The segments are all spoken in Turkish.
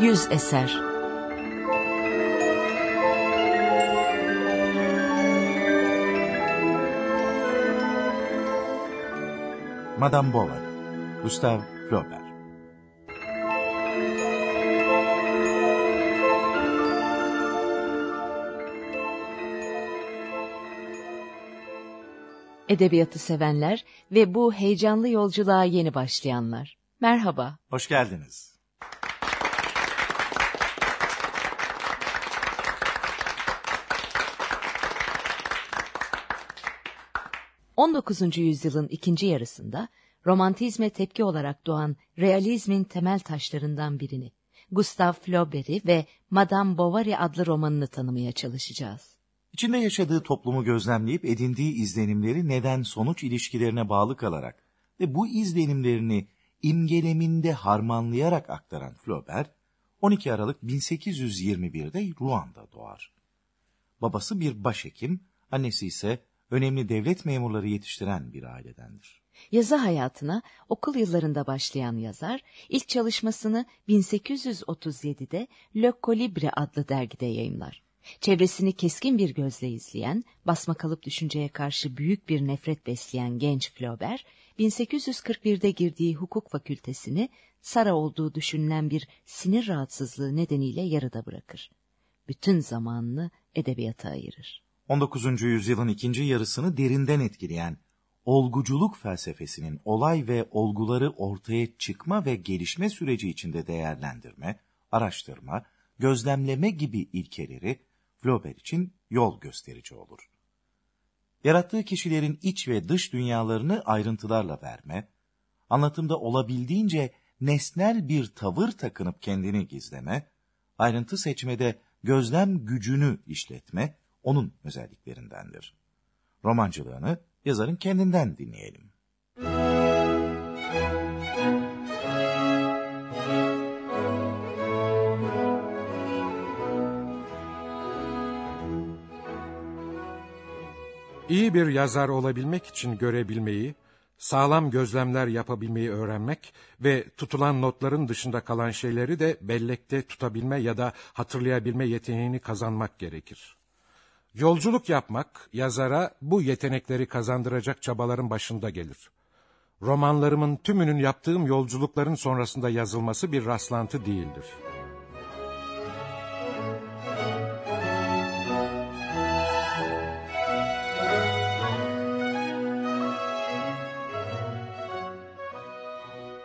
Yüz eser Madame Bovary Gustave Flaubert Edebiyatı sevenler ve bu heyecanlı yolculuğa yeni başlayanlar. Merhaba. Hoş geldiniz. ...19. yüzyılın ikinci yarısında... ...romantizme tepki olarak doğan... ...realizmin temel taşlarından birini... ...Gustave Flaubert'i ve Madame Bovary adlı romanını tanımaya çalışacağız. İçinde yaşadığı toplumu gözlemleyip edindiği izlenimleri neden-sonuç ilişkilerine bağlı kalarak... ...ve bu izlenimlerini imgeleminde harmanlayarak aktaran Flaubert... 12 Aralık 1821'de Rouen doğar. Babası bir başhekim, annesi ise önemli devlet memurları yetiştiren bir ailedendir. Yazı hayatına okul yıllarında başlayan yazar, ilk çalışmasını 1837'de Le Colibri adlı dergide yayımlar. Çevresini keskin bir gözle izleyen, basma kalıp düşünceye karşı büyük bir nefret besleyen genç Flaubert, 1841'de girdiği hukuk fakültesini Sara olduğu düşünülen bir sinir rahatsızlığı nedeniyle yarıda bırakır. Bütün zamanını edebiyata ayırır. 19. yüzyılın ikinci yarısını derinden etkileyen olguculuk felsefesinin olay ve olguları ortaya çıkma ve gelişme süreci içinde değerlendirme, araştırma, gözlemleme gibi ilkeleri Flaubert için yol gösterici olur. Yarattığı kişilerin iç ve dış dünyalarını ayrıntılarla verme, anlatımda olabildiğince nesnel bir tavır takınıp kendini gizleme, ayrıntı seçmede gözlem gücünü işletme onun özelliklerindendir. Romancılığını yazarın kendinden dinleyelim. İyi bir yazar olabilmek için görebilmeyi, sağlam gözlemler yapabilmeyi öğrenmek ve tutulan notların dışında kalan şeyleri de bellekte tutabilme ya da hatırlayabilme yeteneğini kazanmak gerekir. Yolculuk yapmak yazara bu yetenekleri kazandıracak çabaların başında gelir. Romanlarımın tümünün yaptığım yolculukların sonrasında yazılması bir rastlantı değildir.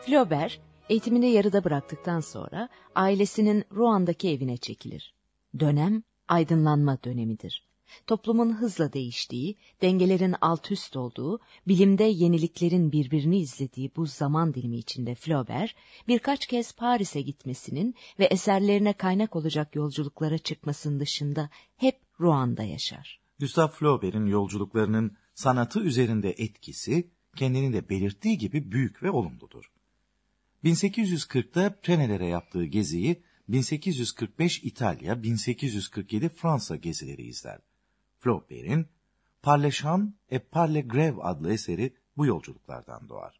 Flaubert, eğitimini yarıda bıraktıktan sonra ailesinin Roan'daki evine çekilir. Dönem aydınlanma dönemidir. Toplumun hızla değiştiği, dengelerin alt üst olduğu, bilimde yeniliklerin birbirini izlediği bu zaman dilimi içinde Flaubert, birkaç kez Paris'e gitmesinin ve eserlerine kaynak olacak yolculuklara çıkmasının dışında hep Roan'da yaşar. Gustave Flaubert'in yolculuklarının sanatı üzerinde etkisi, kendini de belirttiği gibi büyük ve olumludur. 1840'da Prenelere yaptığı geziyi 1845 İtalya, 1847 Fransa gezileri izler. Flaubert'in Parle et Parle Greve adlı eseri bu yolculuklardan doğar.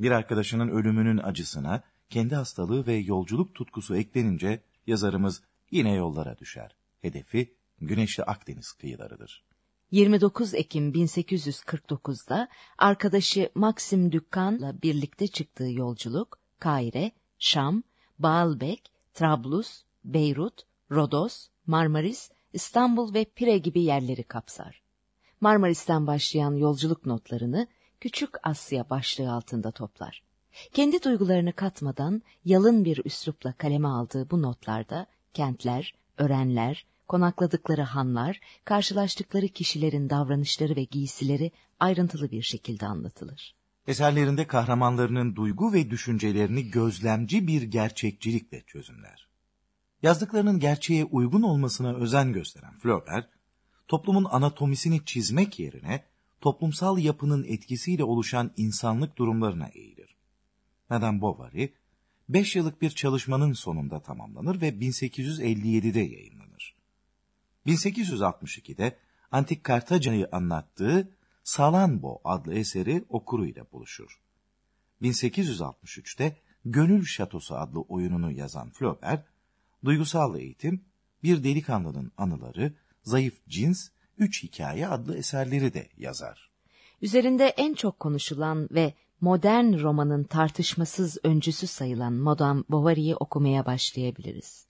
Bir arkadaşının ölümünün acısına kendi hastalığı ve yolculuk tutkusu eklenince yazarımız yine yollara düşer. Hedefi güneşli Akdeniz kıyılarıdır. 29 Ekim 1849'da arkadaşı Maxim Dükkan'la birlikte çıktığı yolculuk Kahire, Şam, Baalbek, Trablus, Beyrut, Rodos, Marmaris, İstanbul ve Pire gibi yerleri kapsar. Marmaris'ten başlayan yolculuk notlarını Küçük Asya başlığı altında toplar. Kendi duygularını katmadan yalın bir üslupla kaleme aldığı bu notlarda kentler, örenler, konakladıkları hanlar, karşılaştıkları kişilerin davranışları ve giysileri ayrıntılı bir şekilde anlatılır. Eserlerinde kahramanlarının duygu ve düşüncelerini gözlemci bir gerçekçilikle çözümler. Yazdıklarının gerçeğe uygun olmasına özen gösteren Flaubert, toplumun anatomisini çizmek yerine toplumsal yapının etkisiyle oluşan insanlık durumlarına eğilir. Madame Bovary, beş yıllık bir çalışmanın sonunda tamamlanır ve 1857'de yayınlanır. 1862'de Antik Kartaca'yı anlattığı Salambo adlı eseri okuruyla buluşur. 1863'te Gönül Şatosu adlı oyununu yazan Flaubert, Duygusal Eğitim, Bir Delikanlının Anıları, Zayıf Cins, Üç Hikaye adlı eserleri de yazar. Üzerinde en çok konuşulan ve modern romanın tartışmasız öncüsü sayılan Madame Bovary'i okumaya başlayabiliriz.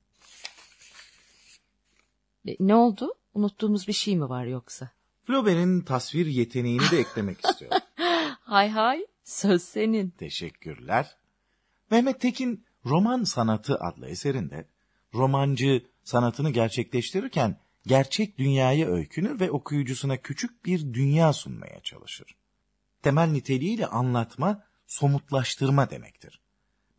E, ne oldu? Unuttuğumuz bir şey mi var yoksa? Flaubert'in tasvir yeteneğini de eklemek istiyorum. Hay hay, söz senin. Teşekkürler. Mehmet Tekin Roman Sanatı adlı eserinde romancı sanatını gerçekleştirirken gerçek dünyaya öykünür ve okuyucusuna küçük bir dünya sunmaya çalışır. Temel niteliğiyle anlatma, somutlaştırma demektir.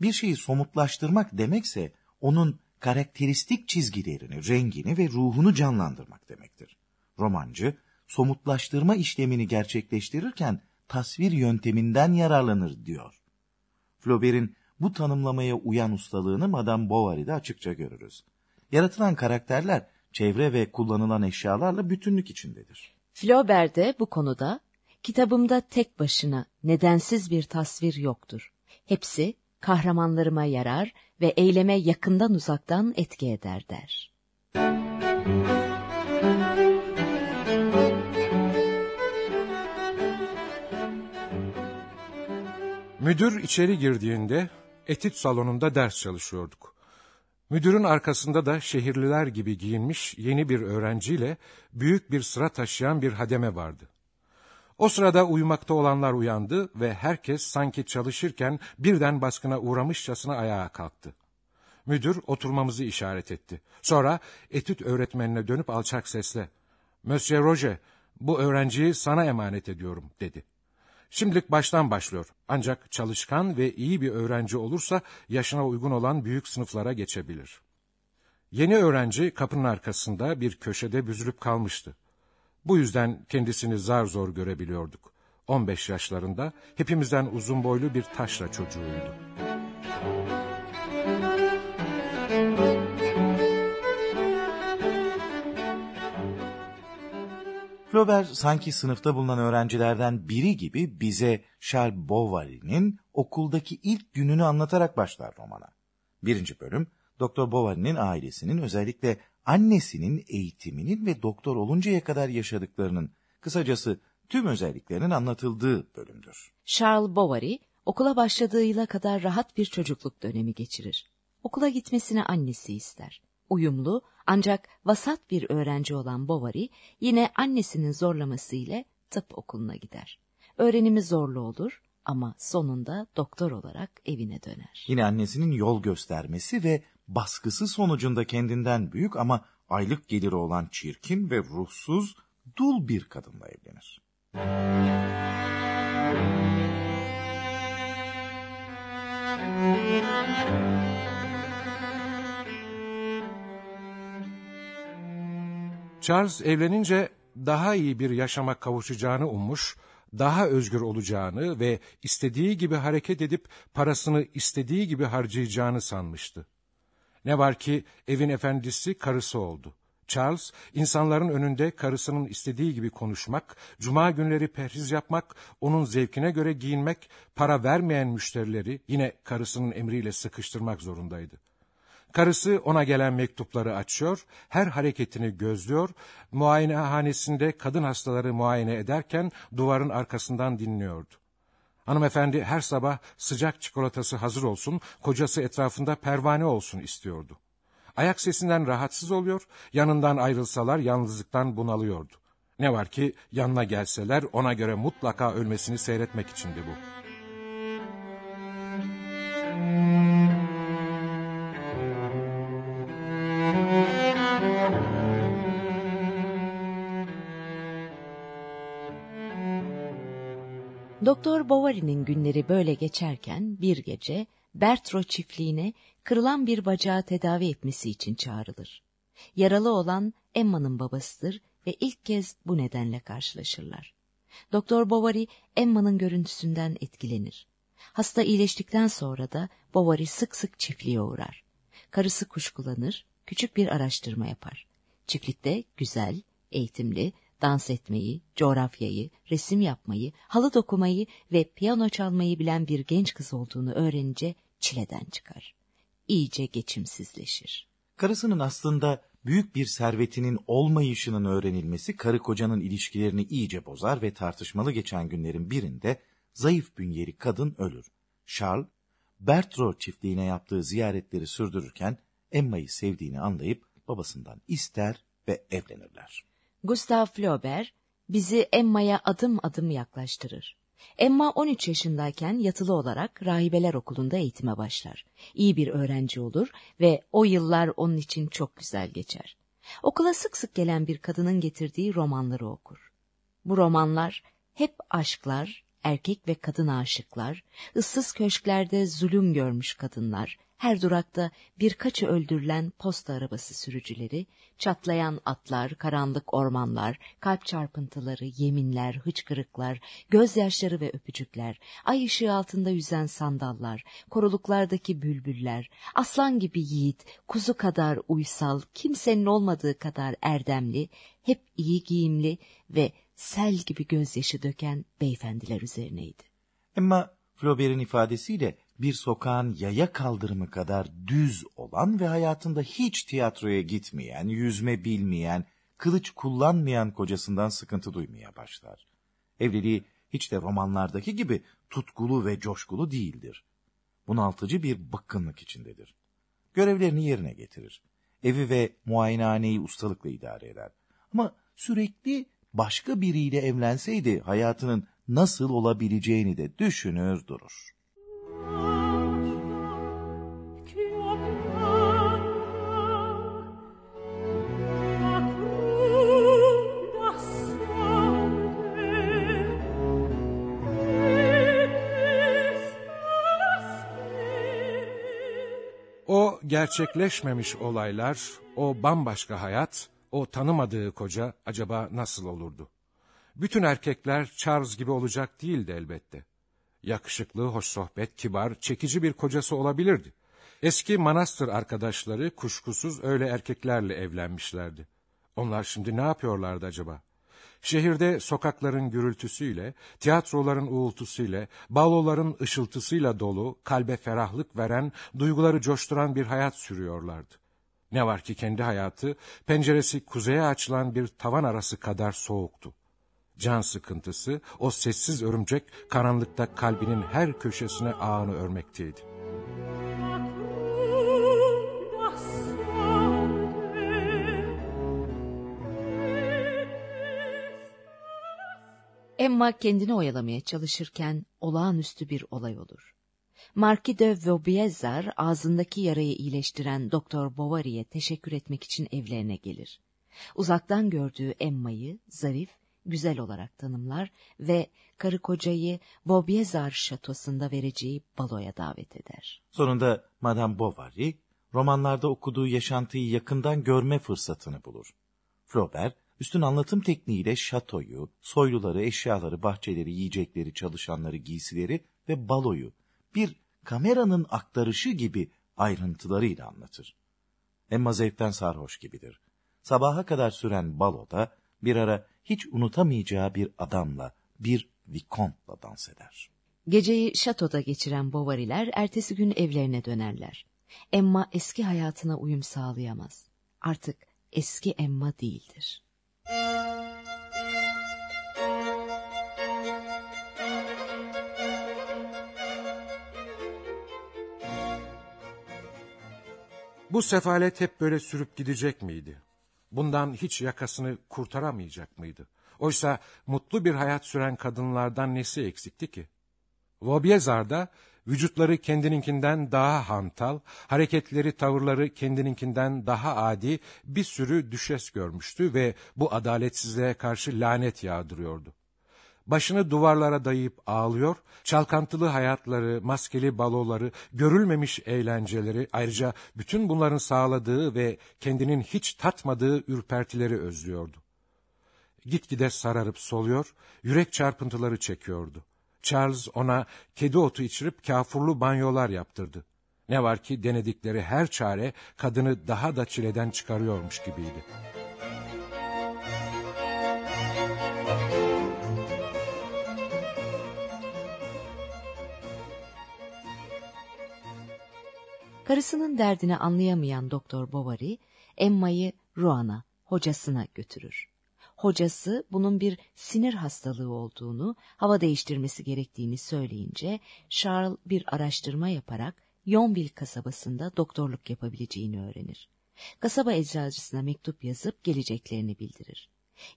Bir şeyi somutlaştırmak demekse onun karakteristik çizgilerini, rengini ve ruhunu canlandırmak demektir. Romancı, somutlaştırma işlemini gerçekleştirirken tasvir yönteminden yararlanır diyor. Flaubert'in bu tanımlamaya uyan ustalığını Madame Bovary'de açıkça görürüz. Yaratılan karakterler çevre ve kullanılan eşyalarla bütünlük içindedir. Flaubert de bu konuda kitabımda tek başına nedensiz bir tasvir yoktur. Hepsi kahramanlarıma yarar ve eyleme yakından uzaktan etki eder der. Müdür içeri girdiğinde etüt salonunda ders çalışıyorduk. Müdürün arkasında da şehirliler gibi giyinmiş yeni bir öğrenciyle büyük bir sıra taşıyan bir hademe vardı. O sırada uyumakta olanlar uyandı ve herkes sanki çalışırken birden baskına uğramışçasına ayağa kalktı. Müdür oturmamızı işaret etti. Sonra etüt öğretmenine dönüp alçak sesle, ''Monsieur Roger, bu öğrenciyi sana emanet ediyorum.'' dedi. Şimdilik baştan başlıyor. Ancak çalışkan ve iyi bir öğrenci olursa yaşına uygun olan büyük sınıflara geçebilir. Yeni öğrenci kapının arkasında bir köşede büzülüp kalmıştı. Bu yüzden kendisini zar zor görebiliyorduk. 15 yaşlarında hepimizden uzun boylu bir taşra çocuğuydu. Flaubert sanki sınıfta bulunan öğrencilerden biri gibi bize Charles Bovary'nin okuldaki ilk gününü anlatarak başlar romana. Birinci bölüm, Doktor Bovary'nin ailesinin özellikle annesinin eğitiminin ve doktor oluncaya kadar yaşadıklarının, kısacası tüm özelliklerinin anlatıldığı bölümdür. Charles Bovary, okula başladığı yıla kadar rahat bir çocukluk dönemi geçirir. Okula gitmesini annesi ister. Uyumlu ancak vasat bir öğrenci olan Bovary yine annesinin zorlamasıyla tıp okuluna gider. Öğrenimi zorlu olur ama sonunda doktor olarak evine döner. Yine annesinin yol göstermesi ve baskısı sonucunda kendinden büyük ama aylık geliri olan çirkin ve ruhsuz dul bir kadınla evlenir. Charles evlenince daha iyi bir yaşama kavuşacağını ummuş, daha özgür olacağını ve istediği gibi hareket edip parasını istediği gibi harcayacağını sanmıştı. Ne var ki evin efendisi karısı oldu. Charles, insanların önünde karısının istediği gibi konuşmak, cuma günleri perhiz yapmak, onun zevkine göre giyinmek, para vermeyen müşterileri yine karısının emriyle sıkıştırmak zorundaydı. Karısı ona gelen mektupları açıyor, her hareketini gözlüyor, muayenehanesinde kadın hastaları muayene ederken duvarın arkasından dinliyordu. Hanımefendi her sabah sıcak çikolatası hazır olsun, kocası etrafında pervane olsun istiyordu. Ayak sesinden rahatsız oluyor, yanından ayrılsalar yalnızlıktan bunalıyordu. Ne var ki yanına gelseler ona göre mutlaka ölmesini seyretmek içindi bu. Doktor Bovary'nin günleri böyle geçerken bir gece Bertro çiftliğine kırılan bir bacağı tedavi etmesi için çağrılır. Yaralı olan Emma'nın babasıdır ve ilk kez bu nedenle karşılaşırlar. Doktor Bovary Emma'nın görüntüsünden etkilenir. Hasta iyileştikten sonra da Bovary sık sık çiftliğe uğrar. Karısı kuşkulanır, küçük bir araştırma yapar. Çiftlikte güzel, eğitimli, dans etmeyi, coğrafyayı, resim yapmayı, halı dokumayı ve piyano çalmayı bilen bir genç kız olduğunu öğrenince çileden çıkar. İyice geçimsizleşir. Karısının aslında büyük bir servetinin olmayışının öğrenilmesi karı kocanın ilişkilerini iyice bozar ve tartışmalı geçen günlerin birinde zayıf bünyeli kadın ölür. Charles, Bertro çiftliğine yaptığı ziyaretleri sürdürürken Emma'yı sevdiğini anlayıp babasından ister ve evlenirler. Gustav Flaubert bizi Emma'ya adım adım yaklaştırır. Emma 13 yaşındayken yatılı olarak rahibeler okulunda eğitime başlar. İyi bir öğrenci olur ve o yıllar onun için çok güzel geçer. Okula sık sık gelen bir kadının getirdiği romanları okur. Bu romanlar hep aşklar, erkek ve kadın aşıklar, ıssız köşklerde zulüm görmüş kadınlar, her durakta birkaçı öldürülen posta arabası sürücüleri, çatlayan atlar, karanlık ormanlar, kalp çarpıntıları, yeminler, hıçkırıklar, gözyaşları ve öpücükler, ay ışığı altında yüzen sandallar, koruluklardaki bülbüller, aslan gibi yiğit, kuzu kadar uysal, kimsenin olmadığı kadar erdemli, hep iyi giyimli ve sel gibi gözyaşı döken beyefendiler üzerineydi. Ama Flaubert'in ifadesiyle bir sokağın yaya kaldırımı kadar düz olan ve hayatında hiç tiyatroya gitmeyen, yüzme bilmeyen, kılıç kullanmayan kocasından sıkıntı duymaya başlar. Evliliği hiç de romanlardaki gibi tutkulu ve coşkulu değildir. Bunaltıcı bir bıkkınlık içindedir. Görevlerini yerine getirir. Evi ve muayenehaneyi ustalıkla idare eder. Ama sürekli başka biriyle evlenseydi hayatının nasıl olabileceğini de düşünür durur. O gerçekleşmemiş olaylar, o bambaşka hayat, o tanımadığı koca acaba nasıl olurdu? Bütün erkekler Charles gibi olacak değildi elbette. Yakışıklı, hoş sohbet, kibar, çekici bir kocası olabilirdi. Eski manastır arkadaşları kuşkusuz öyle erkeklerle evlenmişlerdi. Onlar şimdi ne yapıyorlardı acaba? Şehirde sokakların gürültüsüyle, tiyatroların uğultusuyla, baloların ışıltısıyla dolu, kalbe ferahlık veren, duyguları coşturan bir hayat sürüyorlardı. Ne var ki kendi hayatı, penceresi kuzeye açılan bir tavan arası kadar soğuktu. Can sıkıntısı, o sessiz örümcek, karanlıkta kalbinin her köşesine ağını örmekteydi. Emma kendini oyalamaya çalışırken olağanüstü bir olay olur. Marquis de Vaubyezar ağzındaki yarayı iyileştiren Doktor Bovary'e teşekkür etmek için evlerine gelir. Uzaktan gördüğü Emma'yı zarif, güzel olarak tanımlar ve karı kocayı Vaubyezar şatosunda vereceği baloya davet eder. Sonunda Madame Bovary, romanlarda okuduğu yaşantıyı yakından görme fırsatını bulur. Flaubert, üstün anlatım tekniğiyle şatoyu, soyluları, eşyaları, bahçeleri, yiyecekleri, çalışanları, giysileri ve baloyu bir kameranın aktarışı gibi ayrıntılarıyla anlatır. Emma zevkten sarhoş gibidir. Sabaha kadar süren baloda bir ara hiç unutamayacağı bir adamla, bir vikontla dans eder. Geceyi şatoda geçiren Bovary'ler ertesi gün evlerine dönerler. Emma eski hayatına uyum sağlayamaz. Artık eski Emma değildir. Bu sefalet hep böyle sürüp gidecek miydi? Bundan hiç yakasını kurtaramayacak mıydı? Oysa mutlu bir hayat süren kadınlardan nesi eksikti ki? Vaubyezar'da vücutları kendininkinden daha hantal, hareketleri, tavırları kendininkinden daha adi bir sürü düşes görmüştü ve bu adaletsizliğe karşı lanet yağdırıyordu. Başını duvarlara dayayıp ağlıyor, çalkantılı hayatları, maskeli baloları, görülmemiş eğlenceleri, ayrıca bütün bunların sağladığı ve kendinin hiç tatmadığı ürpertileri özlüyordu. Gitgide sararıp soluyor, yürek çarpıntıları çekiyordu. Charles ona kedi otu içirip kafurlu banyolar yaptırdı. Ne var ki denedikleri her çare kadını daha da çileden çıkarıyormuş gibiydi. Karısının derdini anlayamayan Doktor Bovary, Emma'yı Ruan'a, hocasına götürür. Hocası bunun bir sinir hastalığı olduğunu, hava değiştirmesi gerektiğini söyleyince Charles bir araştırma yaparak Yonville kasabasında doktorluk yapabileceğini öğrenir. Kasaba eczacısına mektup yazıp geleceklerini bildirir.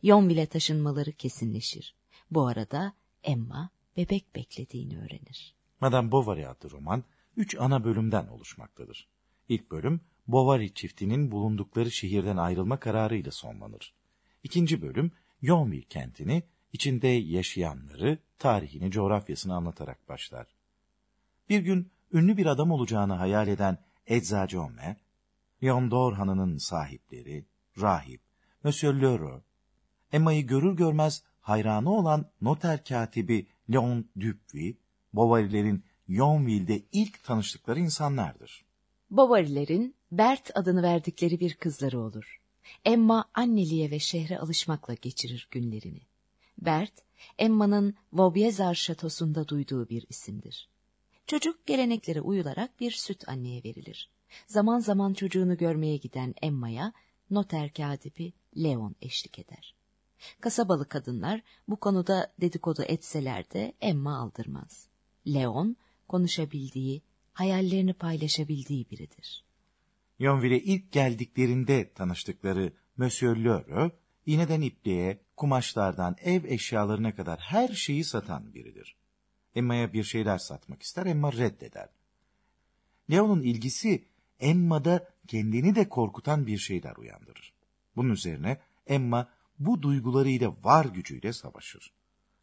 Yonville'e taşınmaları kesinleşir. Bu arada Emma bebek beklediğini öğrenir. Madame Bovary adlı roman üç ana bölümden oluşmaktadır. İlk bölüm Bovary çiftinin bulundukları şehirden ayrılma kararıyla sonlanır. İkinci bölüm Yonville kentini, içinde yaşayanları, tarihini, coğrafyasını anlatarak başlar. Bir gün ünlü bir adam olacağını hayal eden Eczacı Omer, Leon Dorhan'ın sahipleri, rahip, Monsieur Leroux, Emma'yı görür görmez hayranı olan noter katibi Leon Dupuy, Bovary'lerin Yonville'de ilk tanıştıkları insanlardır. Bovary'lerin Bert adını verdikleri bir kızları olur. Emma anneliğe ve şehre alışmakla geçirir günlerini. Bert, Emma'nın Vaubyezar şatosunda duyduğu bir isimdir. Çocuk geleneklere uyularak bir süt anneye verilir. Zaman zaman çocuğunu görmeye giden Emma'ya noter katibi Leon eşlik eder. Kasabalı kadınlar bu konuda dedikodu etseler de Emma aldırmaz. Leon konuşabildiği, hayallerini paylaşabildiği biridir. Yonville'e ilk geldiklerinde tanıştıkları Monsieur Leroux, iğneden ipliğe, kumaşlardan ev eşyalarına kadar her şeyi satan biridir. Emma'ya bir şeyler satmak ister, Emma reddeder. Leon'un ilgisi Emma'da kendini de korkutan bir şeyler uyandırır. Bunun üzerine Emma bu duygularıyla var gücüyle savaşır.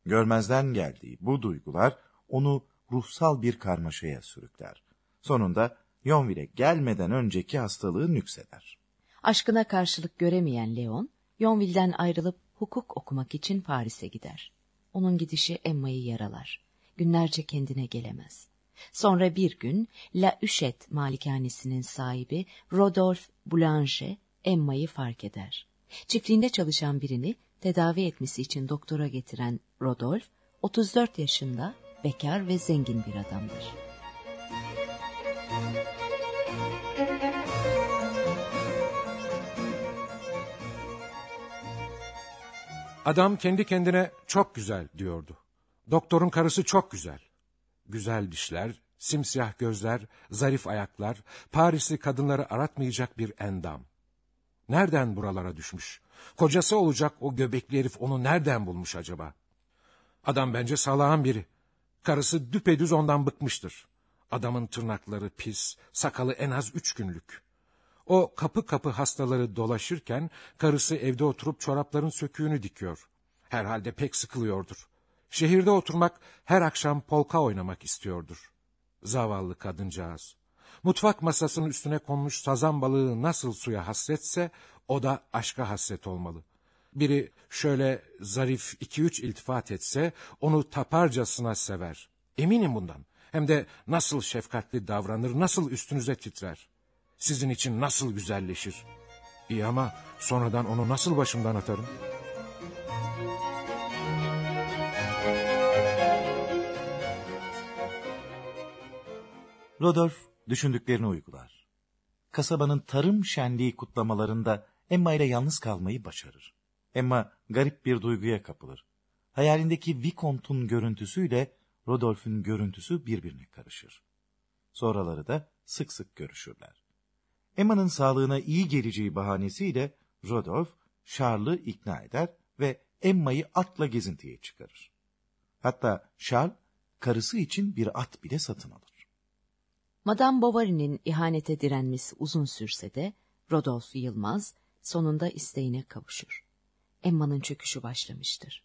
Görmezden geldiği bu duygular onu ruhsal bir karmaşaya sürükler. Sonunda Yonville'e gelmeden önceki hastalığı nükseder. Aşkına karşılık göremeyen Leon, Yonville'den ayrılıp hukuk okumak için Paris'e gider. Onun gidişi Emma'yı yaralar. Günlerce kendine gelemez. Sonra bir gün La Huchette malikanesinin sahibi Rodolphe Boulanger Emma'yı fark eder. Çiftliğinde çalışan birini tedavi etmesi için doktora getiren Rodolphe, 34 yaşında, bekar ve zengin bir adamdır. Adam kendi kendine çok güzel diyordu. Doktorun karısı çok güzel. Güzel dişler, simsiyah gözler, zarif ayaklar, Parisli kadınları aratmayacak bir endam. Nereden buralara düşmüş? Kocası olacak o göbekli herif onu nereden bulmuş acaba? Adam bence salağın biri. Karısı düpedüz ondan bıkmıştır. Adamın tırnakları pis, sakalı en az üç günlük. O kapı kapı hastaları dolaşırken karısı evde oturup çorapların söküğünü dikiyor. Herhalde pek sıkılıyordur. Şehirde oturmak, her akşam polka oynamak istiyordur. Zavallı kadıncağız. Mutfak masasının üstüne konmuş sazan balığı nasıl suya hasretse, o da aşka hasret olmalı. Biri şöyle zarif iki üç iltifat etse, onu taparcasına sever. Eminim bundan. Hem de nasıl şefkatli davranır, nasıl üstünüze titrer. Sizin için nasıl güzelleşir. İyi ama sonradan onu nasıl başımdan atarım? Rodolphe düşündüklerini uygular. Kasabanın tarım şenliği kutlamalarında Emma ile yalnız kalmayı başarır. Emma garip bir duyguya kapılır. Hayalindeki Vicomte'un görüntüsüyle Rodolphe'ün görüntüsü birbirine karışır. Sonraları da sık sık görüşürler. Emma'nın sağlığına iyi geleceği bahanesiyle Rodolphe, Charles'ı ikna eder ve Emma'yı atla gezintiye çıkarır. Hatta Charles, karısı için bir at bile satın alır. Madame Bovary'nin ihanete direnmesi uzun sürse de Rodolphe yılmaz, sonunda isteğine kavuşur. Emma'nın çöküşü başlamıştır.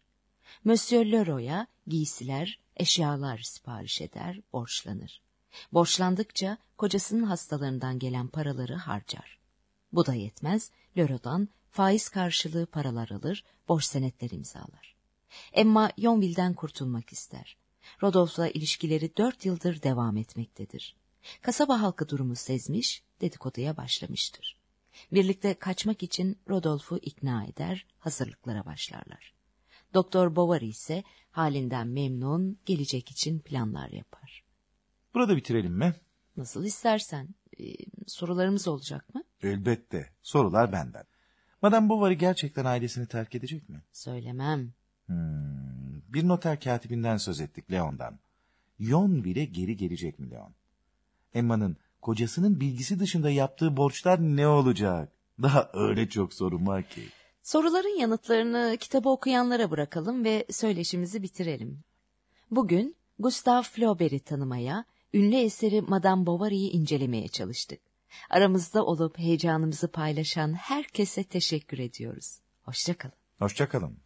Monsieur Leroy'a giysiler, eşyalar sipariş eder, borçlanır. Borçlandıkça kocasının hastalarından gelen paraları harcar. Bu da yetmez, Leroy'dan faiz karşılığı paralar alır, borç senetler imzalar. Emma Yonville'den kurtulmak ister. Rodolphe'la ilişkileri dört yıldır devam etmektedir. Kasaba halkı durumu sezmiş, dedikoduya başlamıştır. Birlikte kaçmak için Rodolfe'u ikna eder, hazırlıklara başlarlar. Doktor Bovary ise halinden memnun, gelecek için planlar yapar. Burada bitirelim mi? Nasıl istersen. Ee, sorularımız olacak mı? Elbette. Sorular benden. Madame Bovary gerçekten ailesini terk edecek mi? Söylemem. Hmm, bir noter katibinden söz ettik Leon'dan. Yon bile geri gelecek mi Leon? Emma'nın kocasının bilgisi dışında yaptığı borçlar ne olacak? Daha öyle çok sorun var ki. Soruların yanıtlarını kitabı okuyanlara bırakalım ve söyleşimizi bitirelim. Bugün Gustav Flaubert'i tanımaya, ünlü eseri Madame Bovary'i incelemeye çalıştık. Aramızda olup heyecanımızı paylaşan herkese teşekkür ediyoruz. Hoşçakalın. Hoşçakalın.